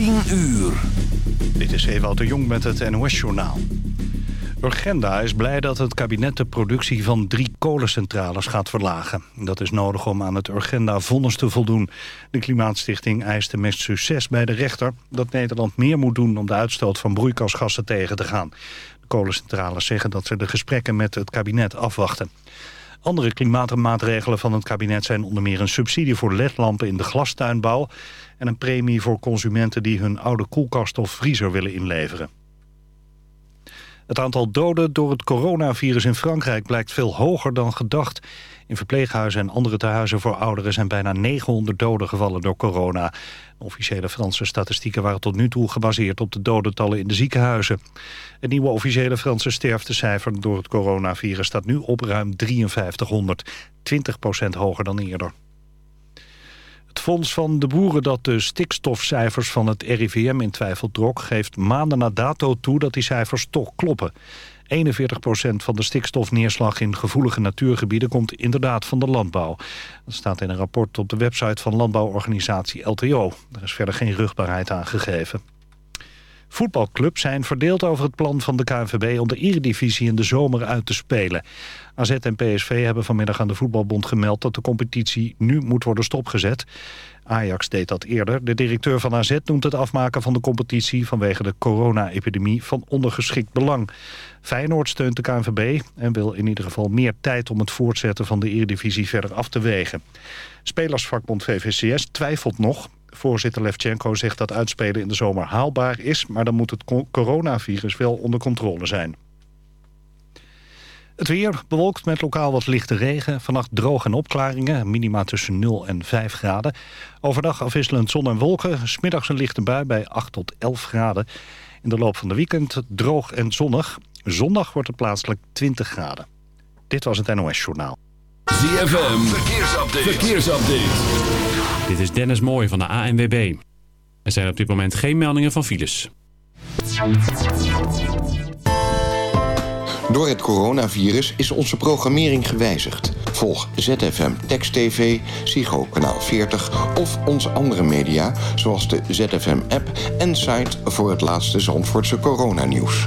10 uur. Dit is Ewout de Jong met het NOS-journaal. Urgenda is blij dat het kabinet de productie van drie kolencentrales gaat verlagen. Dat is nodig om aan het Urgenda-vonnis te voldoen. De Klimaatstichting eist de meest succes bij de rechter... dat Nederland meer moet doen om de uitstoot van broeikasgassen tegen te gaan. De kolencentrales zeggen dat ze de gesprekken met het kabinet afwachten. Andere klimaatmaatregelen van het kabinet zijn onder meer een subsidie voor ledlampen in de glastuinbouw en een premie voor consumenten die hun oude koelkast of vriezer willen inleveren. Het aantal doden door het coronavirus in Frankrijk blijkt veel hoger dan gedacht. In verpleeghuizen en andere tehuizen voor ouderen zijn bijna 900 doden gevallen door corona. Officiële Franse statistieken waren tot nu toe gebaseerd op de dodentallen in de ziekenhuizen. Het nieuwe officiële Franse sterftecijfer door het coronavirus staat nu op ruim 5300, 20% hoger dan eerder. Het Fonds van de Boeren dat de stikstofcijfers van het RIVM in twijfel trok... geeft maanden na dato toe dat die cijfers toch kloppen. 41% van de stikstofneerslag in gevoelige natuurgebieden... komt inderdaad van de landbouw. Dat staat in een rapport op de website van landbouworganisatie LTO. Er is verder geen rugbaarheid aan gegeven. Voetbalclubs zijn verdeeld over het plan van de KNVB om de Eredivisie in de zomer uit te spelen. AZ en PSV hebben vanmiddag aan de Voetbalbond gemeld dat de competitie nu moet worden stopgezet. Ajax deed dat eerder. De directeur van AZ noemt het afmaken van de competitie vanwege de corona-epidemie van ondergeschikt belang. Feyenoord steunt de KNVB en wil in ieder geval meer tijd om het voortzetten van de Eredivisie verder af te wegen. Spelersvakbond VVCS twijfelt nog. Voorzitter Levchenko zegt dat uitspelen in de zomer haalbaar is... maar dan moet het coronavirus wel onder controle zijn. Het weer bewolkt met lokaal wat lichte regen. Vannacht droog en opklaringen, minima tussen 0 en 5 graden. Overdag afwisselend zon en wolken. Smiddags een lichte bui bij 8 tot 11 graden. In de loop van de weekend droog en zonnig. Zondag wordt het plaatselijk 20 graden. Dit was het NOS Journaal. ZFM, verkeersupdate. verkeersupdate. Dit is Dennis Mooij van de ANWB. Er zijn op dit moment geen meldingen van files. Door het coronavirus is onze programmering gewijzigd. Volg ZFM Text TV, Psycho Kanaal 40 of onze andere media... zoals de ZFM-app en site voor het laatste Zandvoortse coronanieuws.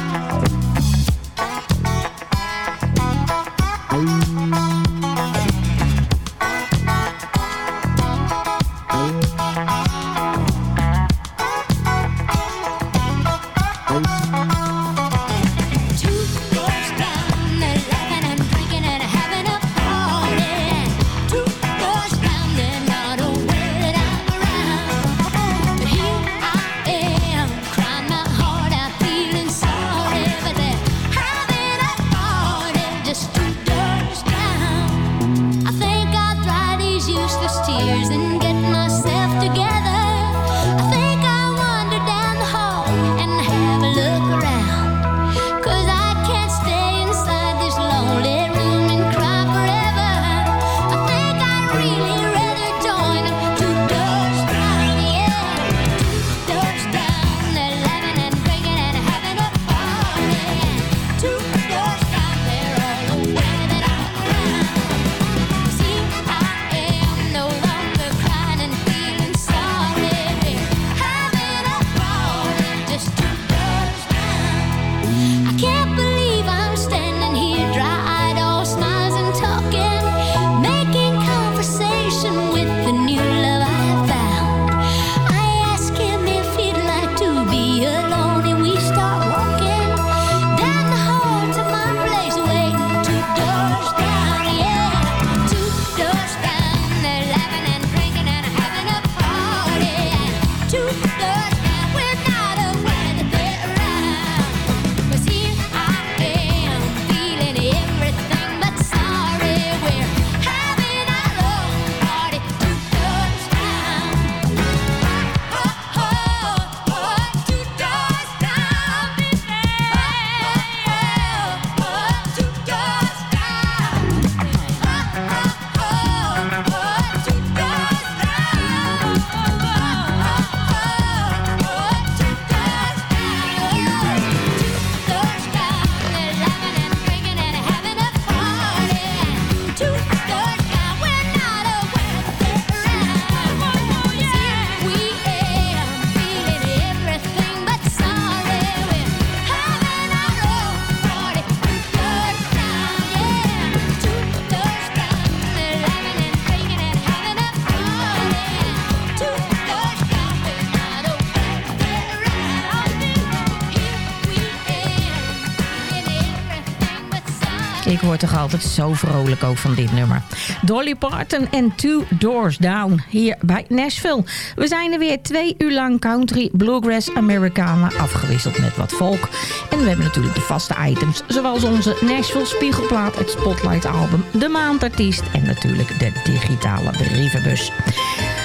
Word toch altijd zo vrolijk ook van dit nummer. Dolly Parton en Two Doors Down hier bij Nashville. We zijn er weer twee uur lang country, bluegrass, Americana afgewisseld met wat folk. En we hebben natuurlijk de vaste items zoals onze Nashville Spiegelplaat, het Spotlight album, de maandartiest en natuurlijk de digitale brievenbus.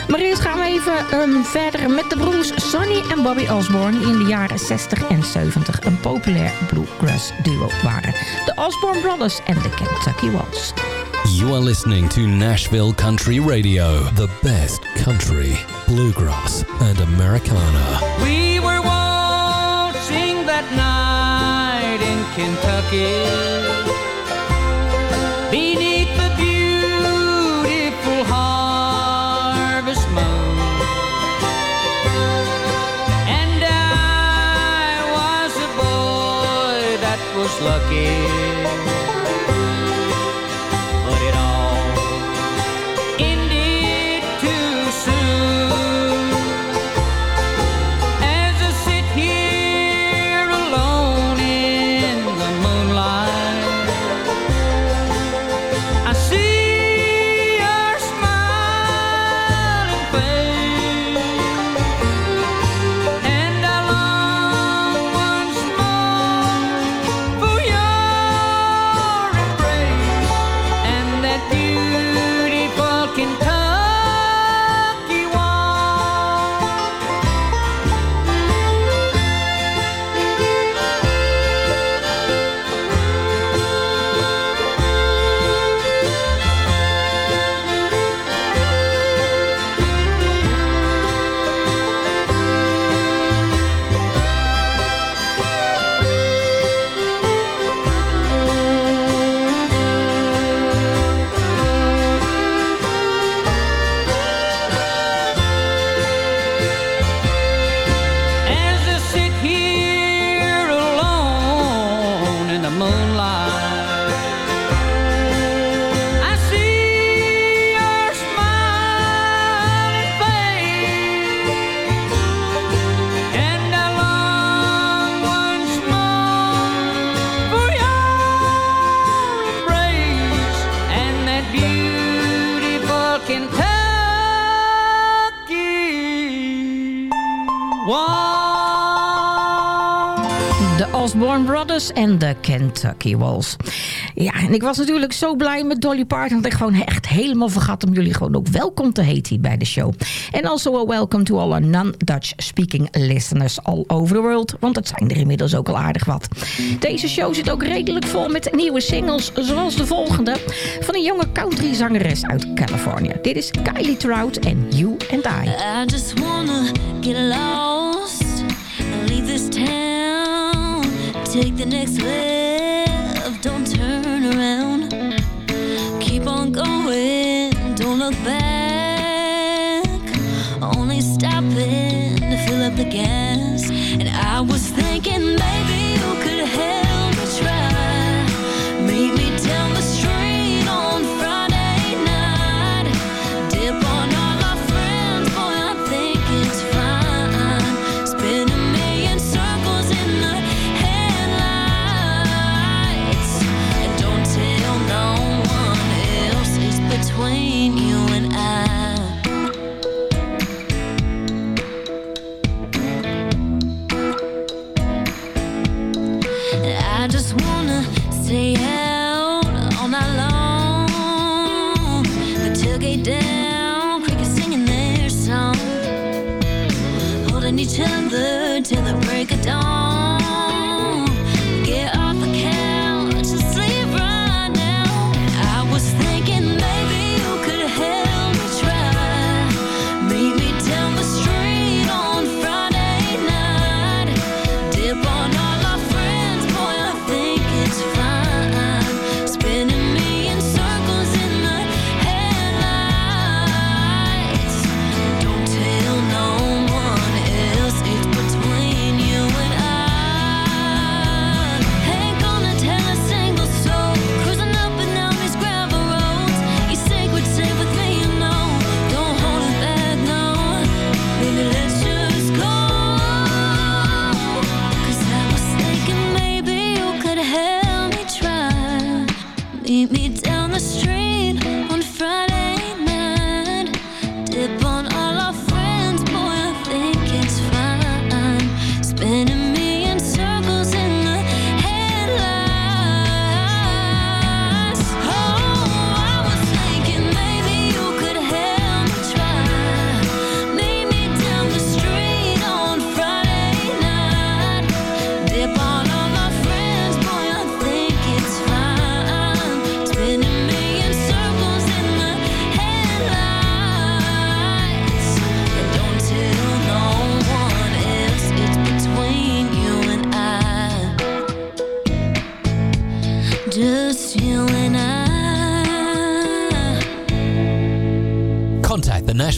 Maar eerst gaan we even um, verder met de broers Sonny en Bobby Osborne... die in de jaren 60 en 70 een populair bluegrass duo waren. De Osborne Brothers en de Kentucky Waltz. You are listening to Nashville Country Radio. The best country, bluegrass and Americana. We were waltzing that night in Kentucky. Lucky en de Kentucky Walls. Ja, en ik was natuurlijk zo blij met Dolly Parton... dat ik gewoon echt helemaal vergat om jullie gewoon ook welkom te heten bij de show. En also a welcome to all our non-Dutch speaking listeners all over the world. Want dat zijn er inmiddels ook al aardig wat. Deze show zit ook redelijk vol met nieuwe singles... zoals de volgende van een jonge country zangeres uit Californië. Dit is Kylie Trout en You and I. I just wanna get lost take the next left, don't turn around. Keep on going, don't look back.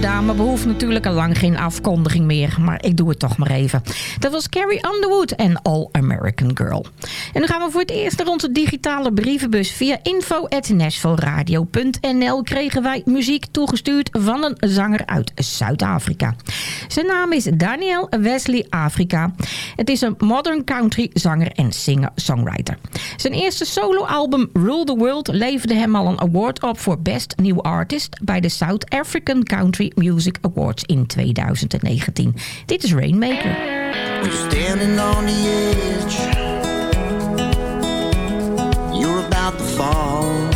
died. Dame behoeft natuurlijk al lang geen afkondiging meer. Maar ik doe het toch maar even. Dat was Carrie Underwood en All American Girl. En nu gaan we voor het eerst naar onze digitale brievenbus. Via info.nashvilleradio.nl kregen wij muziek toegestuurd van een zanger uit Zuid-Afrika. Zijn naam is Daniel Wesley Afrika. Het is een modern country zanger en singer-songwriter. Zijn eerste soloalbum Rule the World leverde hem al een award op voor Best New Artist bij de South African Country Music Awards in 2019. Dit is Rainmaker. You're standing on the edge, you're about to fall.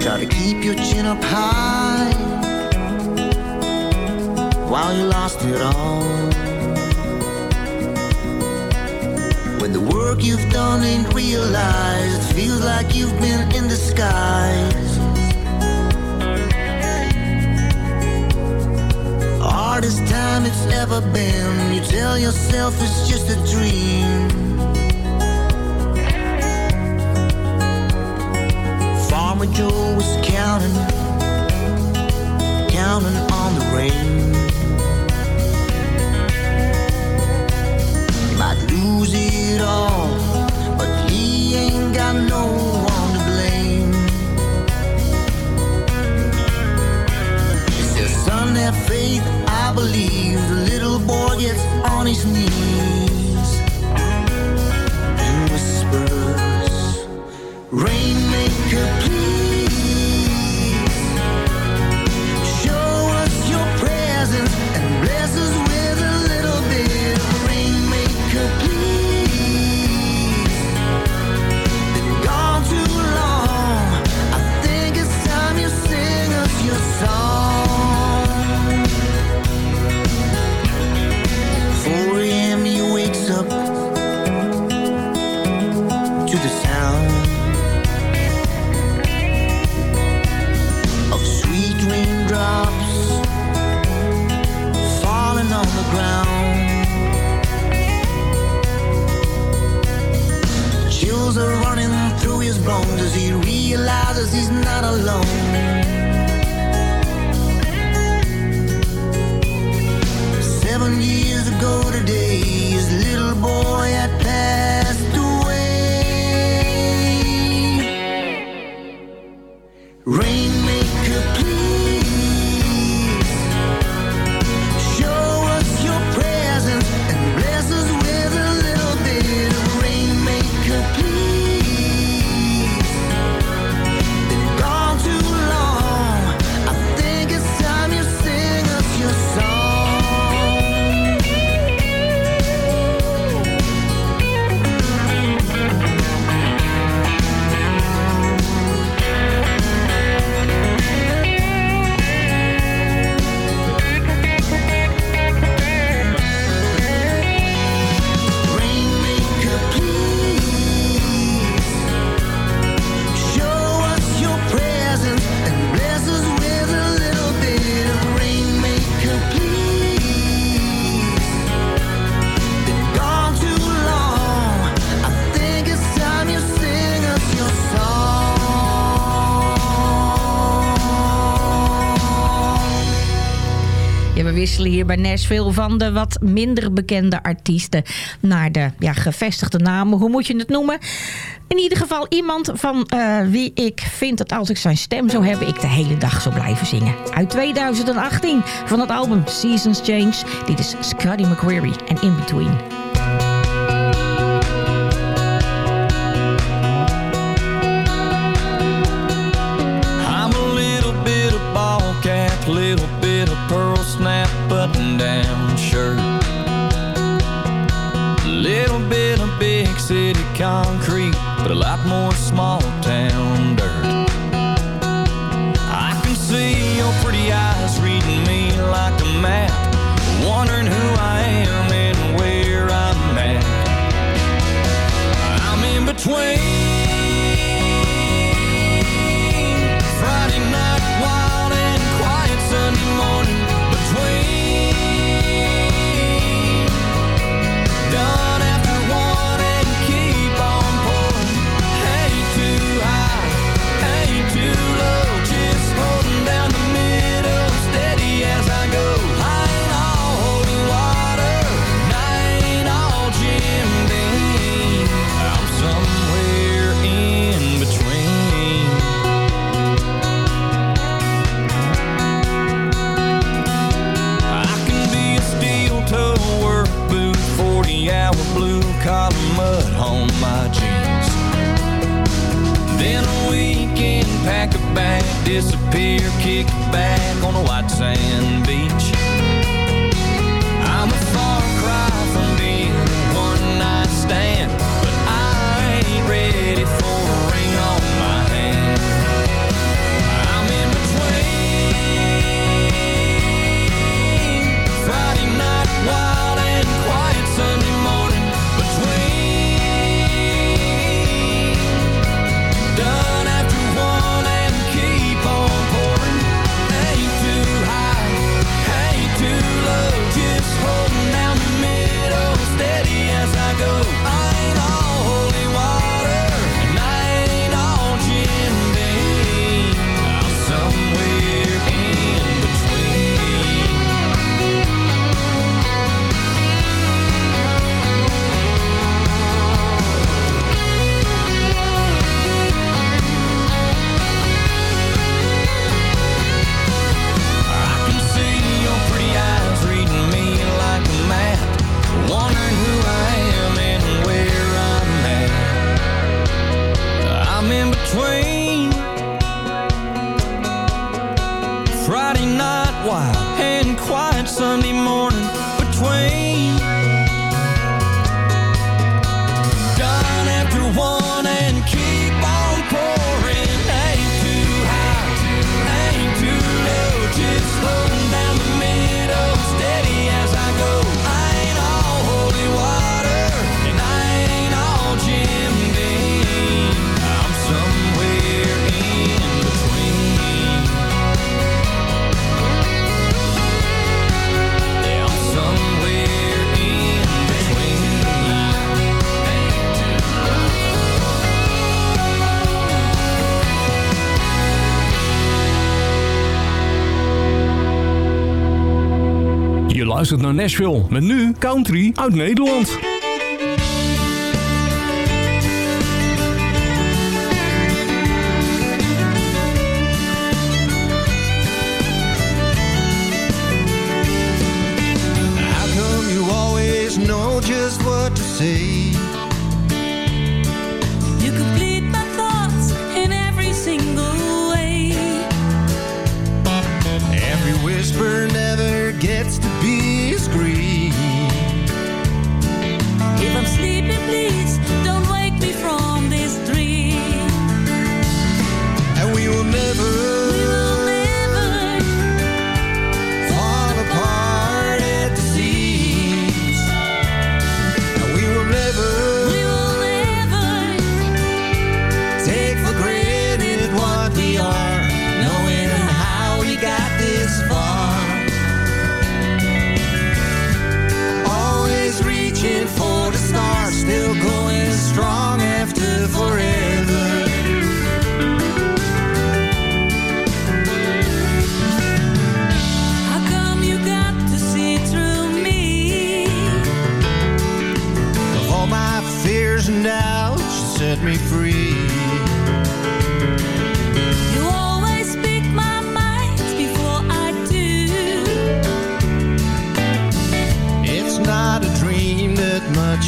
Try to keep your chin up high while you lost it all. When the work you've done ain't realized, feels like you've been in disguise. Hardest time it's ever been. You tell yourself it's just a dream. Farmer Joe was counting, counting on the rain. Might lose it all, but he ain't got no I believe the little boy gets on his knees. hier bij Nashville. Van de wat minder bekende artiesten naar de ja, gevestigde namen. Hoe moet je het noemen? In ieder geval iemand van eh, wie ik vind dat als ik zijn stem zou hebben... ik de hele dag zou blijven zingen. Uit 2018 van het album Seasons Change. Dit is Scotty McQuarrie en In Between. blue collar mud on my jeans. Then a weekend pack a bag, disappear, kick back on a white sand beach. I'm a far cry from being luistert naar Nashville. Met nu country uit Nederland. How come you always know just what to say?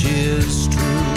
is true.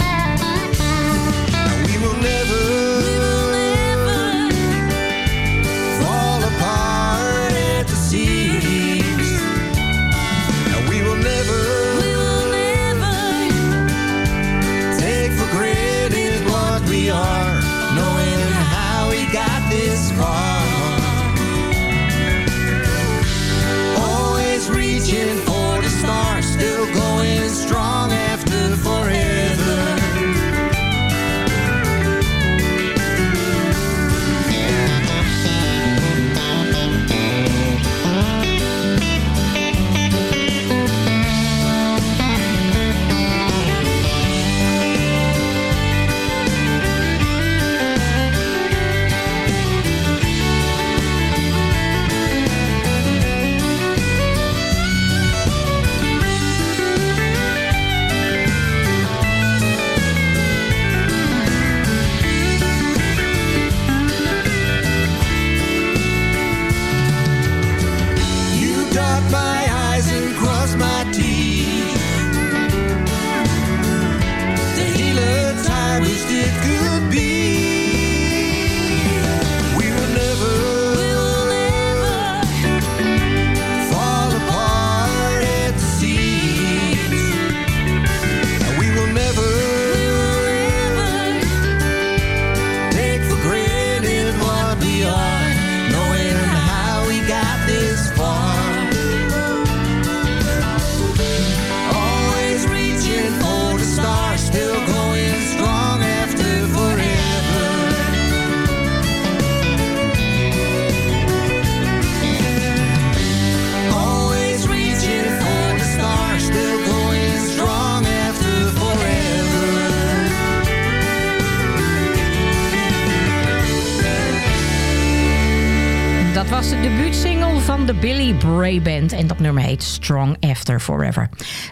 van de Billy Bray Band. En dat nummer heet Strong After Forever.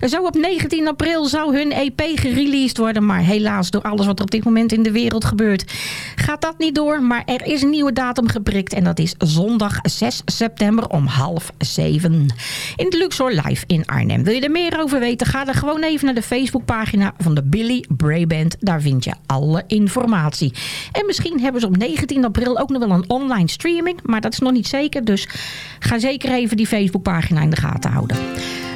Zo op 19 april zou hun EP gereleased worden. Maar helaas, door alles wat er op dit moment in de wereld gebeurt... gaat dat niet door. Maar er is een nieuwe datum geprikt. En dat is zondag 6 september om half 7. In de Luxor Live in Arnhem. Wil je er meer over weten? Ga dan gewoon even naar de Facebookpagina van de Billy Bray Band. Daar vind je alle informatie. En misschien hebben ze op 19 april ook nog wel een online streaming. Maar dat is nog niet zeker. Dus even die Facebookpagina in de gaten houden.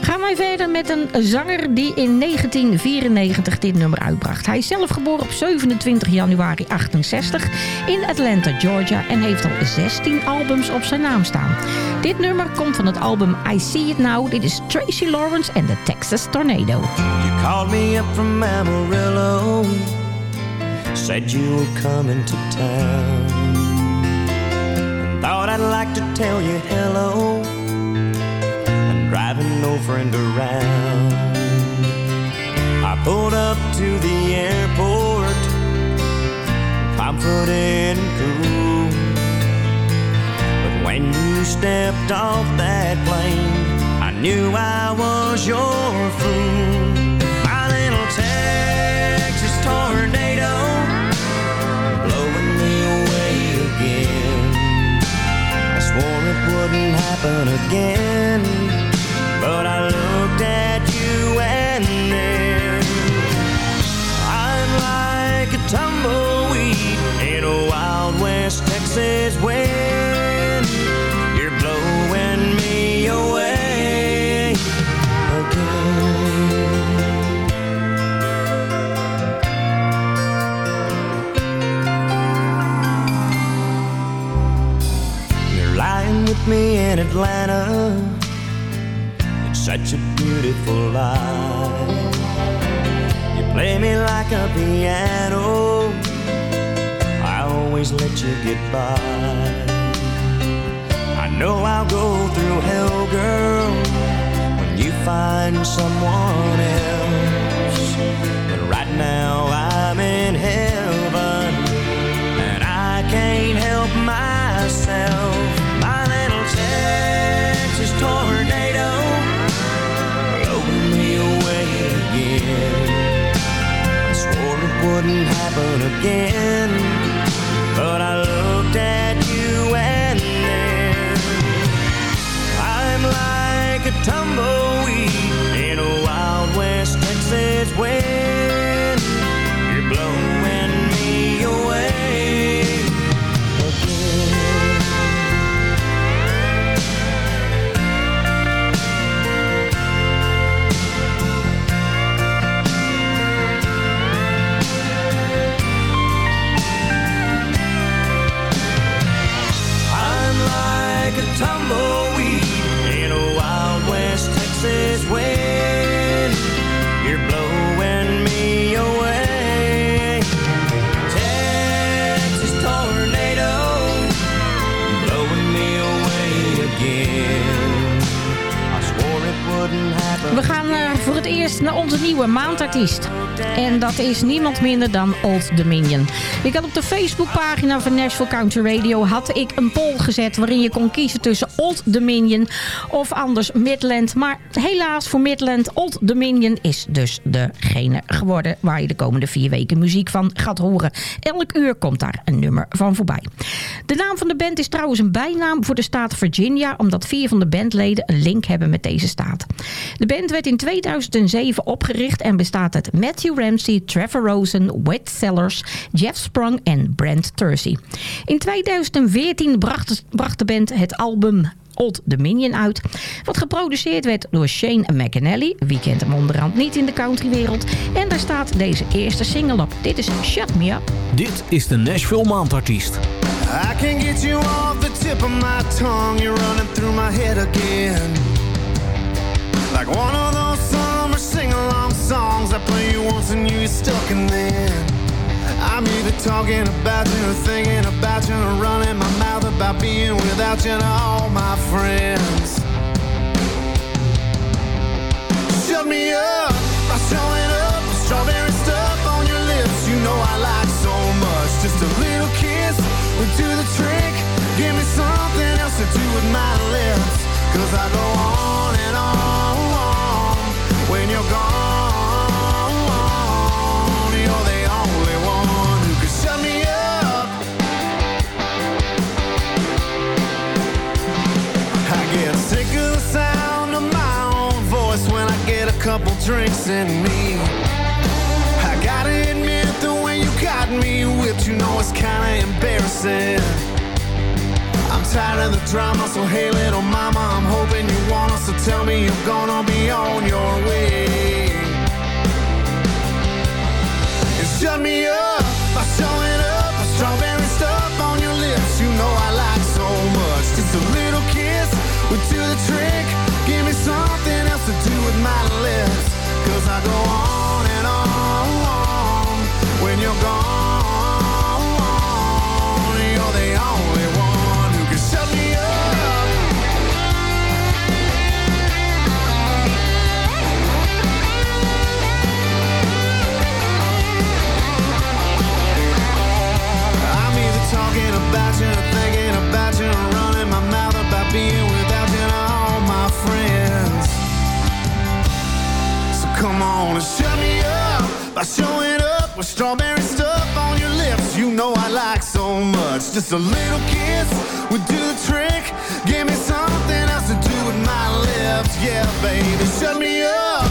Gaan wij verder met een zanger die in 1994 dit nummer uitbracht. Hij is zelf geboren op 27 januari 68 in Atlanta, Georgia... en heeft al 16 albums op zijn naam staan. Dit nummer komt van het album I See It Now. Dit is Tracy Lawrence en de Texas Tornado. You called me up from Amarillo Said you coming to town I'd like to tell you hello. I'm driving no friend around. I pulled up to the airport. Confident and cool But when you stepped off that plane I knew I was your fool. My little Texas tornado happen again. But I looked at you and then I'm like a tumbleweed In a wild west Texas wind you get. I know I'll go through hell, girl, when you find someone else. But right now I'm in heaven, and I can't help myself. My little Texas tornado blowing me away again. I swore it wouldn't happen again, sudden We gaan eh, voor het eerst naar onze nieuwe maandartiest. En dat is niemand minder dan Old Dominion. Ik had op de Facebookpagina van Nashville Country Radio... had ik een poll gezet waarin je kon kiezen tussen Old Dominion... of anders Midland. Maar helaas voor Midland, Old Dominion is dus degene geworden... waar je de komende vier weken muziek van gaat horen. Elk uur komt daar een nummer van voorbij. De naam van de band is trouwens een bijnaam voor de staat Virginia... omdat vier van de bandleden een link hebben met deze staat. De werd in 2007 opgericht en bestaat uit Matthew Ramsey, Trevor Rosen, Wet Sellers, Jeff Sprung en Brent Tursey. In 2014 bracht, bracht de band het album Old Dominion uit. Wat geproduceerd werd door Shane McAnally. Wie kent hem onderhand niet in de countrywereld. En daar staat deze eerste single op. Dit is Shut Me Up. Dit is de Nashville Maandartiest. I can get you off the tip of my tongue. You're running through my head again. One of those summer sing-along songs I play you once and you get stuck and then I'm either talking about you or thinking about you or running my mouth about being without you and all my friends. Shut me up by showing up with strawberry stuff on your lips. You know I like so much. Just a little kiss would do the trick. Give me something else to do with my lips. Cause I go on and on drinks in me. I gotta admit the way you got me whipped, you know it's kinda embarrassing. I'm tired of the drama, so hey little mama, I'm hoping you want us to tell me you're gonna be on your way. And shut me up Cause I go on and on when you're gone. Come on and shut me up by showing up with strawberry stuff on your lips. You know I like so much. Just a little kiss would do the trick. Give me something else to do with my lips. Yeah, baby, shut me up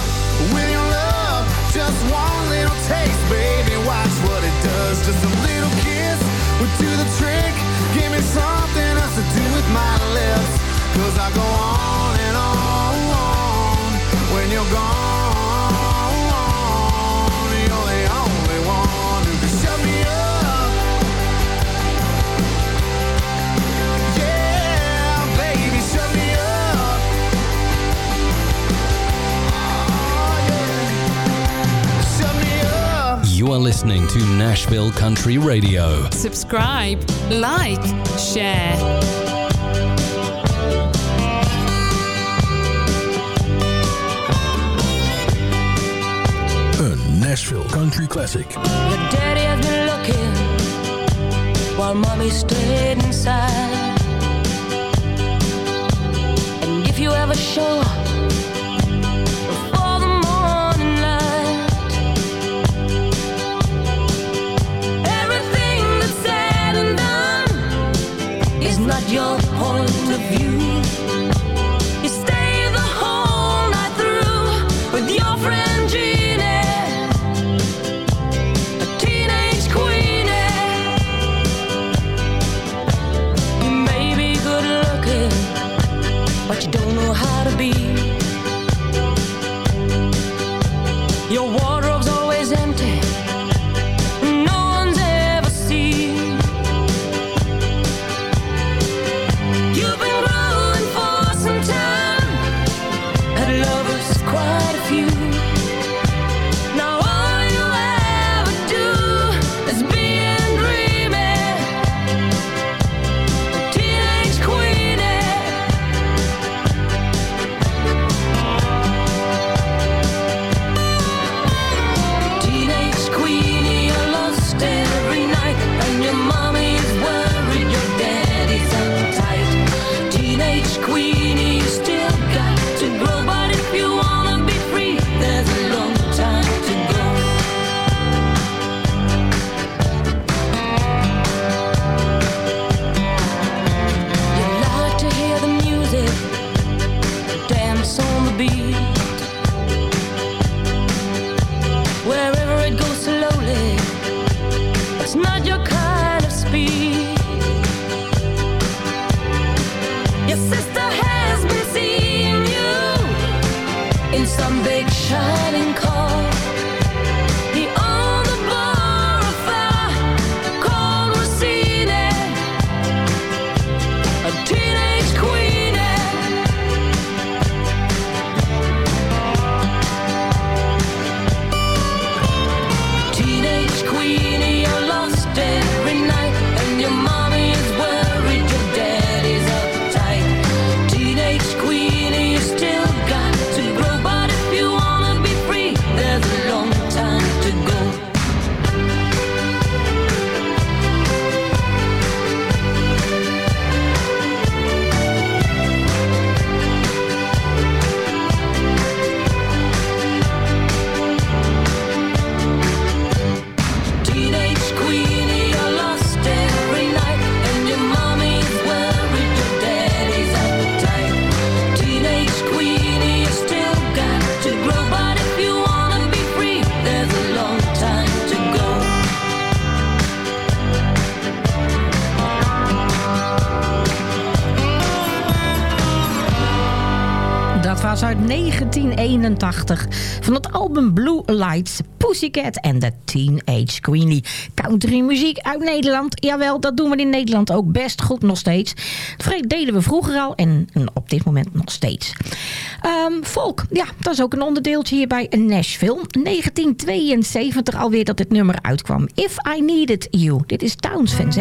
with your love. Just one little taste, baby. Watch what it does. Just a little kiss would do the trick. Give me something else to do with my lips. Cause I go on and on when you're gone. You are listening to Nashville Country Radio. Subscribe, like, share. Een Nashville Country Classic. Your daddy has been looking while mommy stayed inside. And if you ever show your point of view. 1981 van het album Blue Lights, Pussycat en de Teenage Queenie. Country muziek uit Nederland. Jawel, dat doen we in Nederland ook best goed nog steeds. Dat deden we vroeger al en op dit moment nog steeds. Um, folk, ja, dat is ook een onderdeeltje hier bij Nashville. 1972 alweer dat het nummer uitkwam. If I Needed You. Dit is Towns Van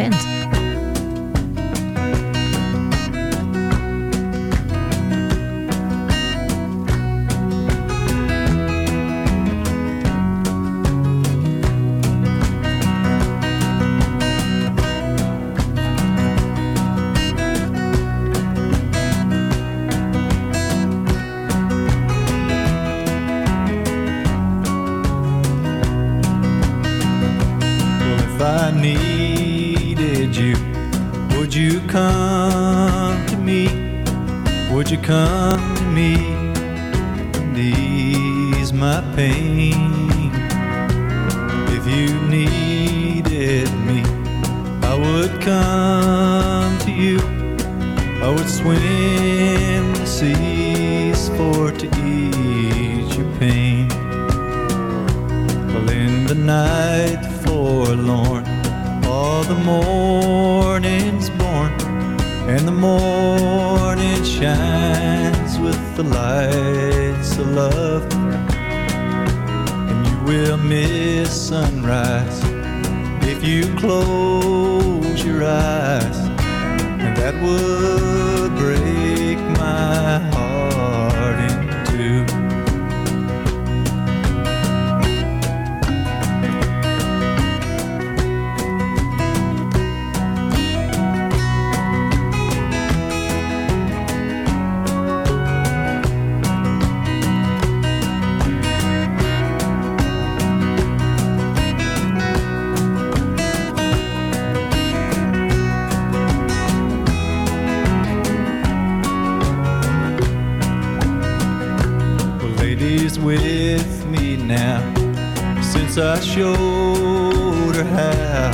Zandt. I showed her how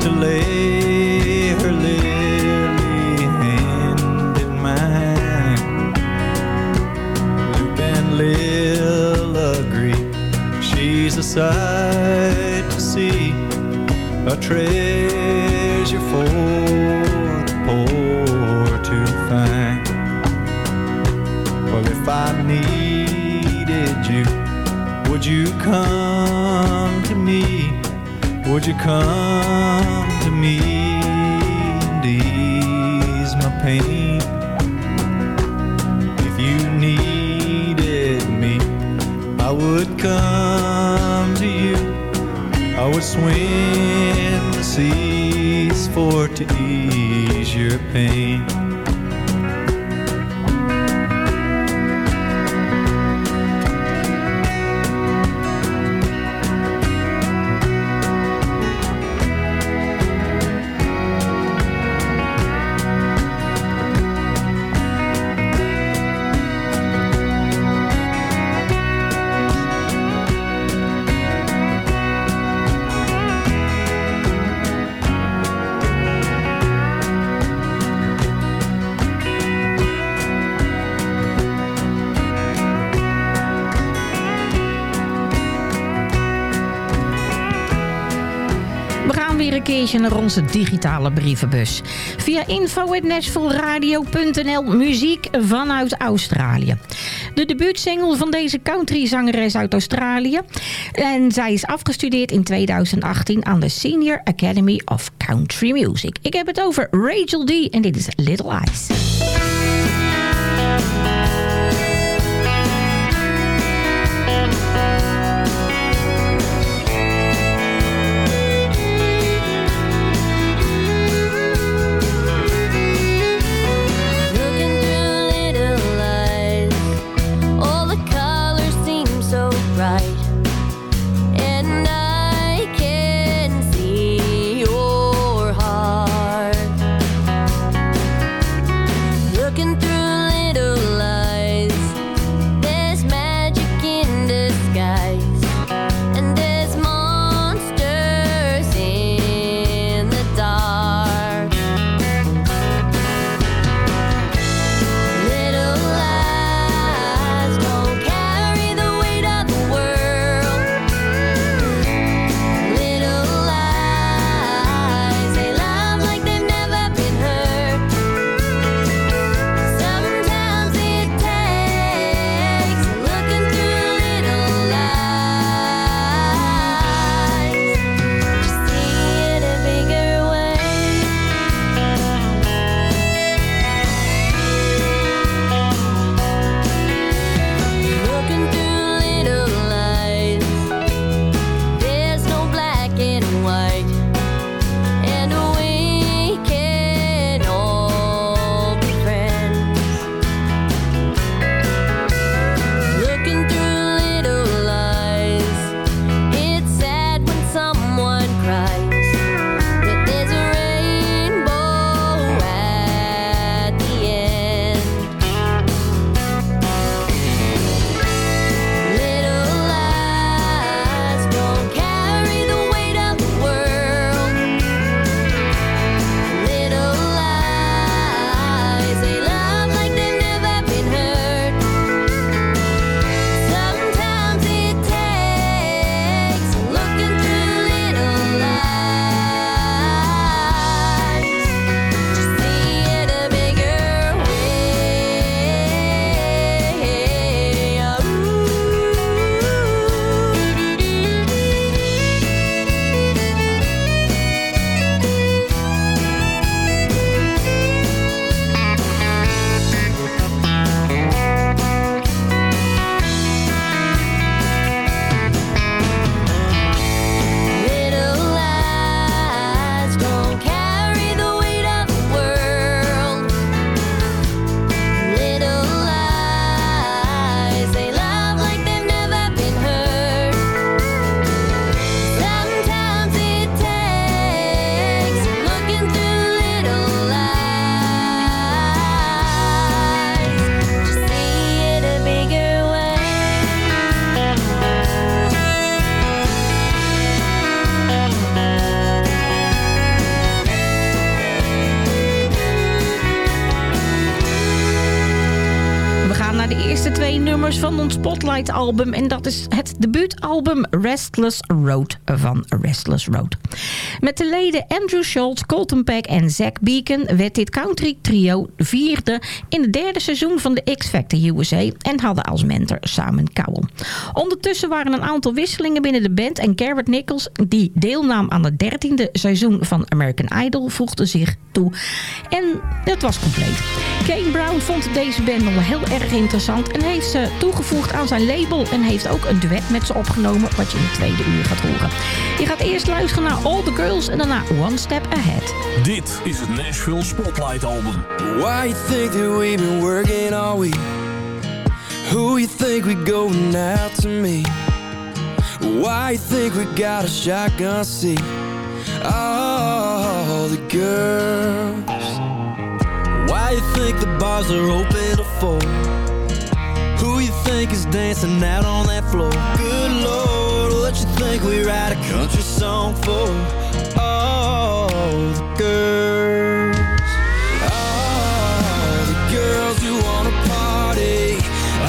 to lay her lily hand in mine. Luke and Lil agree she's a sight to see, a treasure for the poor to find. Well, if I needed you, would you come? Would you come to me and ease my pain? If you needed me, I would come to you. I would swim the seas for to ease your pain. Naar onze digitale brievenbus. Via info.nashvilleradio.nl muziek vanuit Australië. De debuutsingle van deze countryzangeres uit Australië. En zij is afgestudeerd in 2018 aan de Senior Academy of Country Music. Ik heb het over Rachel D. en dit is Little Eyes. Spotlight-album. En dat is het debuutalbum Restless Road van Restless Road. Met de leden Andrew Schultz, Colton Peck en Zack Beacon... werd dit country trio vierde in het derde seizoen van de X-Factor USA... en hadden als mentor Simon Cowell. Ondertussen waren een aantal wisselingen binnen de band... en Garrett Nichols, die deelnam aan het dertiende seizoen van American Idol... voegde zich toe. En het was compleet. Kane Brown vond deze band nog wel heel erg interessant... en heeft ze toegevoegd aan zijn label... en heeft ook een duet met ze opgenomen... wat je in het tweede uur gaat horen. Je gaat eerst luisteren naar All the Girls... en daarna One Step Ahead. Dit is het Nashville Spotlight Album. Why you think that we've been working all week? Who you think we going out to meet? Why you think we got a shotgun seat? All the girls. Why you think the bars are open to four? Who you think is dancing out on that floor? Good Lord, what you think we write a country song for? All the girls. All the girls who wanna party.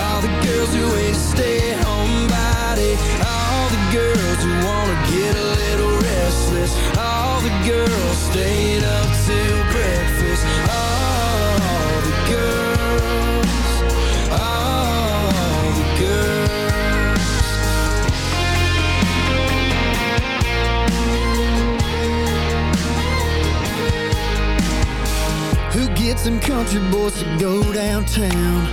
All the girls who ain't a stay-home body. All the girls who wanna get a little restless. All the girls staying up till Gets them country boys to go downtown?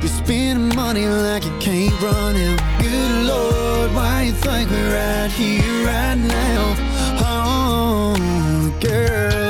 You're spending money like you can't run out. Good Lord, why you think we're right here, right now? Oh, girls,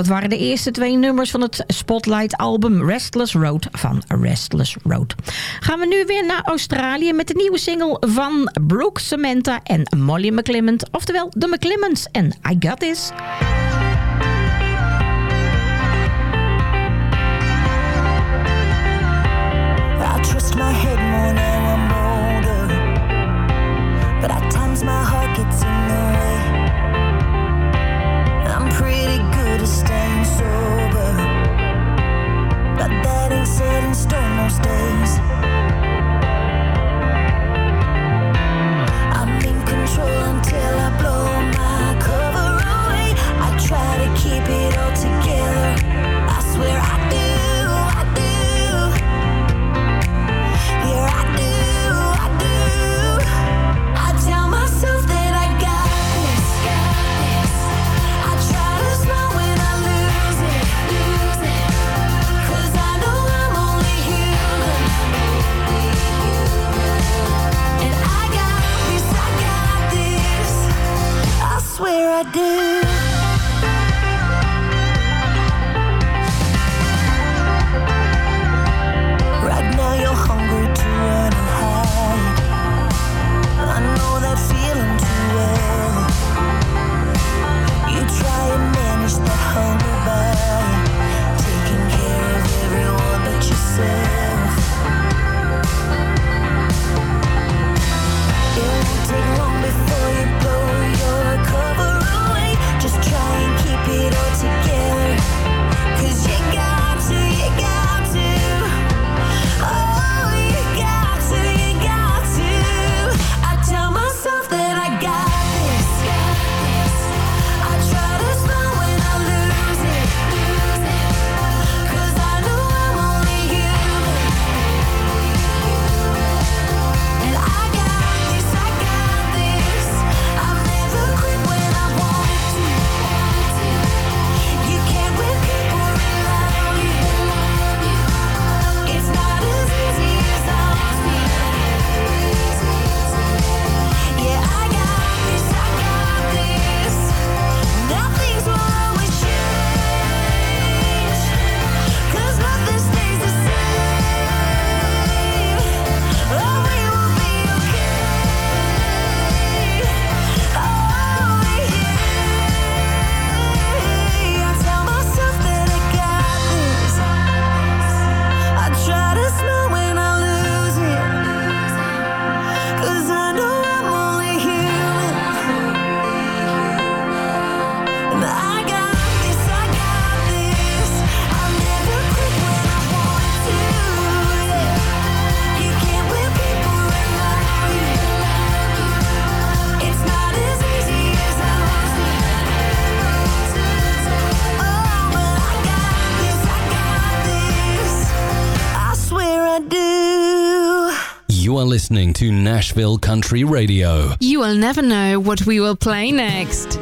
dat waren de eerste twee nummers van het Spotlight-album Restless Road van Restless Road. Gaan we nu weer naar Australië met de nieuwe single van Brooke Samantha en Molly McClement. Oftewel de McClements en I Got This. My. that ain't set in stone most days. I'm in control until I blow my cover away. I try to keep it all together. I do. listening to Nashville Country Radio. You will never know what we will play next.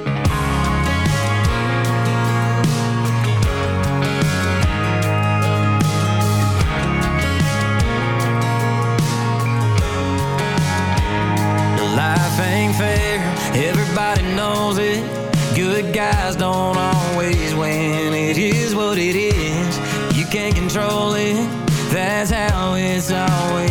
Life ain't fair. Everybody knows it. Good guys don't always win. It is what it is. You can't control it. That's how it's always.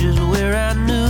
just where I knew